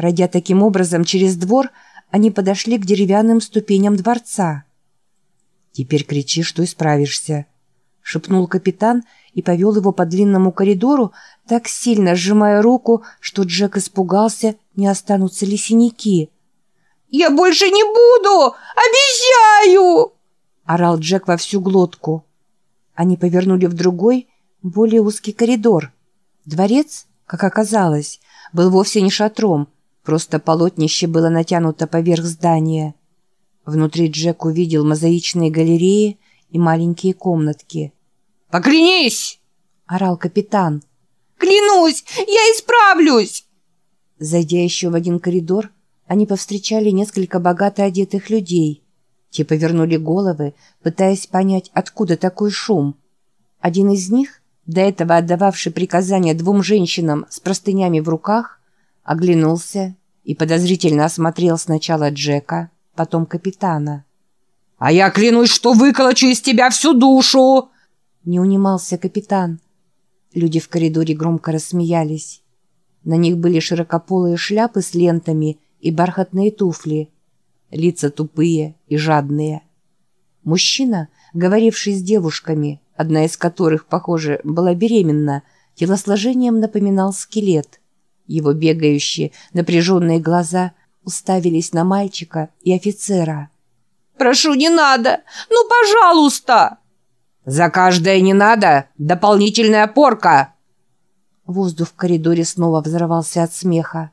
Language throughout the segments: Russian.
Пройдя таким образом через двор, они подошли к деревянным ступеням дворца. «Теперь кричи, что исправишься», — шепнул капитан и повел его по длинному коридору, так сильно сжимая руку, что Джек испугался, не останутся ли синяки. «Я больше не буду! Обещаю!» — орал Джек во всю глотку. Они повернули в другой, более узкий коридор. Дворец, как оказалось, был вовсе не шатром, просто полотнище было натянуто поверх здания. Внутри Джек увидел мозаичные галереи и маленькие комнатки. «Поклянись!» — орал капитан. «Клянусь, я исправлюсь!» Зайдя еще в один коридор, они повстречали несколько богато одетых людей. Те повернули головы, пытаясь понять, откуда такой шум. Один из них, до этого отдававший приказания двум женщинам с простынями в руках, оглянулся и подозрительно осмотрел сначала Джека, потом капитана. «А я клянусь, что выколочу из тебя всю душу!» Не унимался капитан. Люди в коридоре громко рассмеялись. На них были широкополые шляпы с лентами и бархатные туфли. Лица тупые и жадные. Мужчина, говоривший с девушками, одна из которых, похоже, была беременна, телосложением напоминал скелет. Его бегающие, напряженные глаза уставились на мальчика и офицера. Прошу, не надо! Ну, пожалуйста!» «За каждое не надо! Дополнительная порка!» Воздух в коридоре снова взорвался от смеха.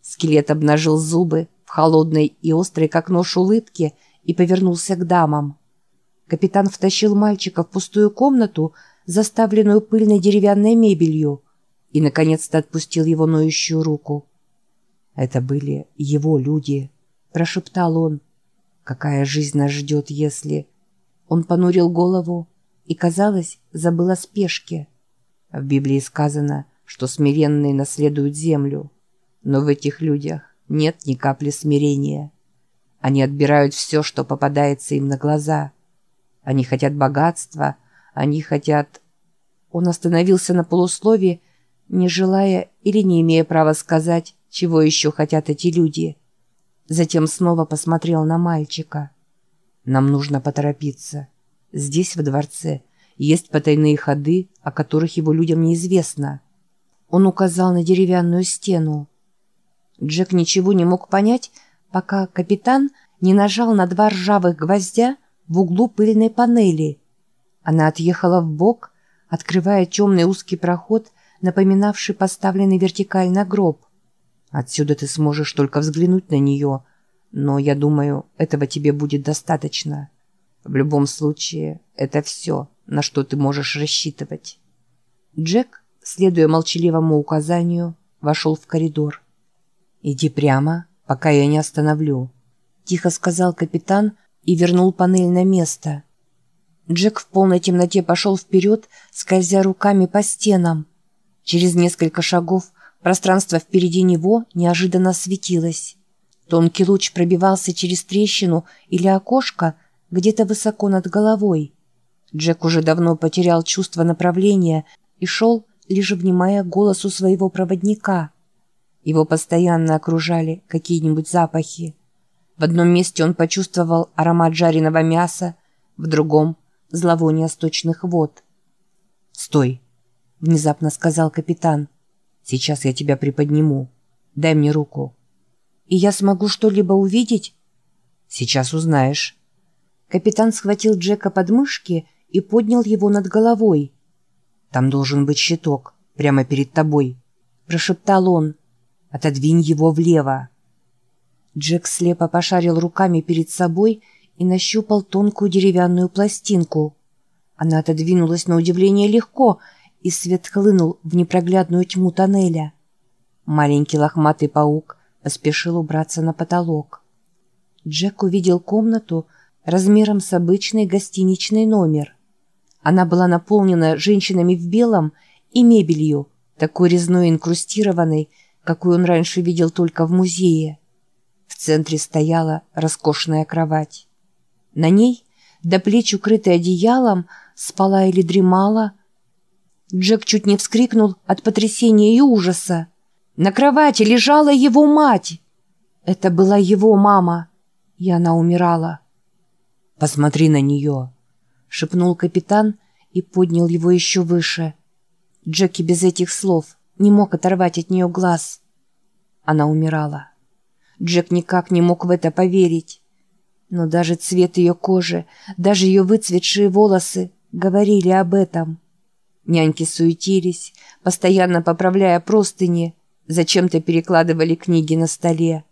Скелет обнажил зубы в холодной и острой, как нож, улыбке и повернулся к дамам. Капитан втащил мальчика в пустую комнату, заставленную пыльной деревянной мебелью, и, наконец-то, отпустил его ноющую руку. «Это были его люди», — прошептал он. Какая жизнь нас ждет, если... Он понурил голову и, казалось, забыл о спешке. В Библии сказано, что смиренные наследуют землю. Но в этих людях нет ни капли смирения. Они отбирают все, что попадается им на глаза. Они хотят богатства, они хотят... Он остановился на полуслове, не желая или не имея права сказать, чего еще хотят эти люди. Затем снова посмотрел на мальчика. «Нам нужно поторопиться. Здесь, в дворце, есть потайные ходы, о которых его людям неизвестно». Он указал на деревянную стену. Джек ничего не мог понять, пока капитан не нажал на два ржавых гвоздя в углу пыльной панели. Она отъехала в бок, открывая темный узкий проход, напоминавший поставленный вертикально гроб. Отсюда ты сможешь только взглянуть на нее, но, я думаю, этого тебе будет достаточно. В любом случае, это все, на что ты можешь рассчитывать. Джек, следуя молчаливому указанию, вошел в коридор. «Иди прямо, пока я не остановлю», — тихо сказал капитан и вернул панель на место. Джек в полной темноте пошел вперед, скользя руками по стенам. Через несколько шагов Пространство впереди него неожиданно светилось. Тонкий луч пробивался через трещину или окошко где-то высоко над головой. Джек уже давно потерял чувство направления и шел, лишь внимая голосу своего проводника. Его постоянно окружали какие-нибудь запахи. В одном месте он почувствовал аромат жареного мяса, в другом — зловоние сточных вод. «Стой!» — внезапно сказал капитан. Сейчас я тебя приподниму. Дай мне руку. И я смогу что-либо увидеть? Сейчас узнаешь. Капитан схватил Джека под мышки и поднял его над головой. Там должен быть щиток, прямо перед тобой. Прошептал он. Отодвинь его влево. Джек слепо пошарил руками перед собой и нащупал тонкую деревянную пластинку. Она отодвинулась на удивление легко — и свет хлынул в непроглядную тьму тоннеля. Маленький лохматый паук поспешил убраться на потолок. Джек увидел комнату размером с обычный гостиничный номер. Она была наполнена женщинами в белом и мебелью, такой резной инкрустированной, какую он раньше видел только в музее. В центре стояла роскошная кровать. На ней, до плеч укрытой одеялом, спала или дремала Джек чуть не вскрикнул от потрясения и ужаса. На кровати лежала его мать. Это была его мама, и она умирала. «Посмотри на нее», — шепнул капитан и поднял его еще выше. Джеки без этих слов не мог оторвать от нее глаз. Она умирала. Джек никак не мог в это поверить. Но даже цвет ее кожи, даже ее выцветшие волосы говорили об этом. Няньки суетились, постоянно поправляя простыни, зачем-то перекладывали книги на столе.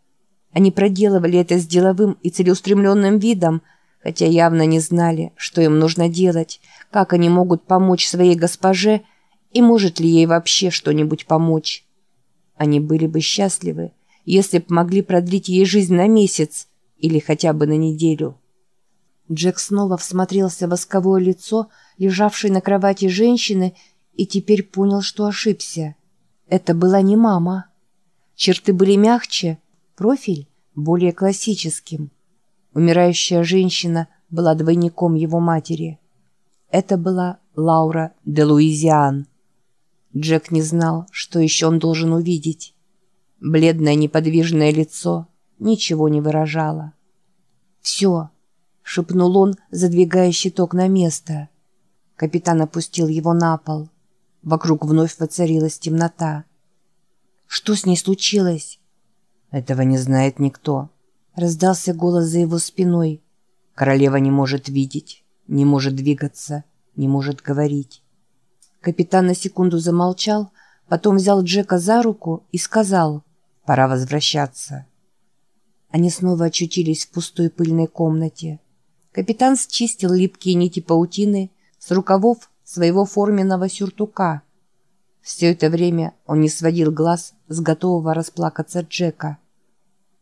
Они проделывали это с деловым и целеустремленным видом, хотя явно не знали, что им нужно делать, как они могут помочь своей госпоже и может ли ей вообще что-нибудь помочь. Они были бы счастливы, если б могли продлить ей жизнь на месяц или хотя бы на неделю. Джек снова всмотрелся в восковое лицо, лежавшей на кровати женщины, и теперь понял, что ошибся. Это была не мама. Черты были мягче, профиль более классическим. Умирающая женщина была двойником его матери. Это была Лаура де Луизиан. Джек не знал, что еще он должен увидеть. Бледное неподвижное лицо ничего не выражало. «Все», — шепнул он, задвигая щиток на место. Капитан опустил его на пол. Вокруг вновь воцарилась темнота. «Что с ней случилось?» «Этого не знает никто», — раздался голос за его спиной. «Королева не может видеть, не может двигаться, не может говорить». Капитан на секунду замолчал, потом взял Джека за руку и сказал «Пора возвращаться». Они снова очутились в пустой пыльной комнате. Капитан счистил липкие нити паутины с рукавов своего форменного сюртука. Все это время он не сводил глаз с готового расплакаться Джека.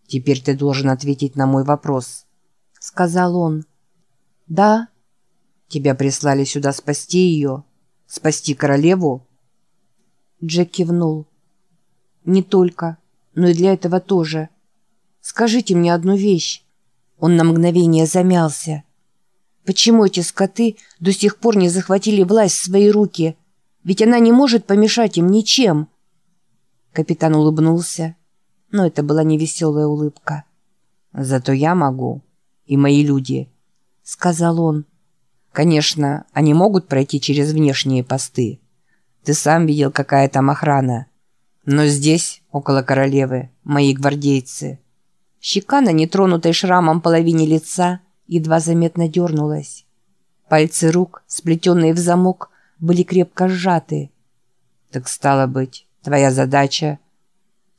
«Теперь ты должен ответить на мой вопрос», — сказал он. «Да». «Тебя прислали сюда спасти ее? Спасти королеву?» Джек кивнул. «Не только, но и для этого тоже. Скажите мне одну вещь». Он на мгновение замялся. Почему эти скоты до сих пор не захватили власть в свои руки? Ведь она не может помешать им ничем. Капитан улыбнулся, но это была невеселая улыбка. «Зато я могу, и мои люди», — сказал он. «Конечно, они могут пройти через внешние посты. Ты сам видел, какая там охрана. Но здесь, около королевы, мои гвардейцы». Щека на нетронутой шрамом половине лица — едва заметно дернулась. Пальцы рук, сплетенные в замок, были крепко сжаты. «Так стало быть, твоя задача...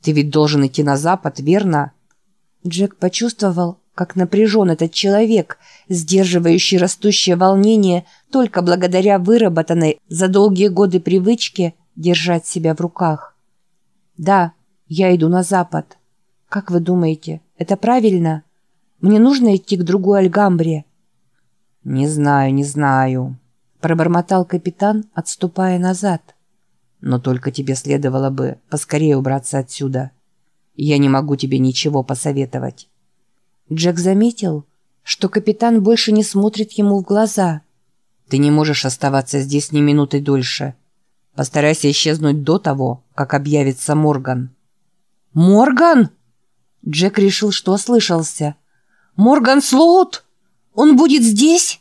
Ты ведь должен идти на запад, верно?» Джек почувствовал, как напряжен этот человек, сдерживающий растущее волнение только благодаря выработанной за долгие годы привычке держать себя в руках. «Да, я иду на запад. Как вы думаете, это правильно?» Мне нужно идти к другой Альгамбре». «Не знаю, не знаю», — пробормотал капитан, отступая назад. «Но только тебе следовало бы поскорее убраться отсюда. Я не могу тебе ничего посоветовать». Джек заметил, что капитан больше не смотрит ему в глаза. «Ты не можешь оставаться здесь ни минуты дольше. Постарайся исчезнуть до того, как объявится Морган». «Морган?» Джек решил, что ослышался — Морган Слоут? Он будет здесь?»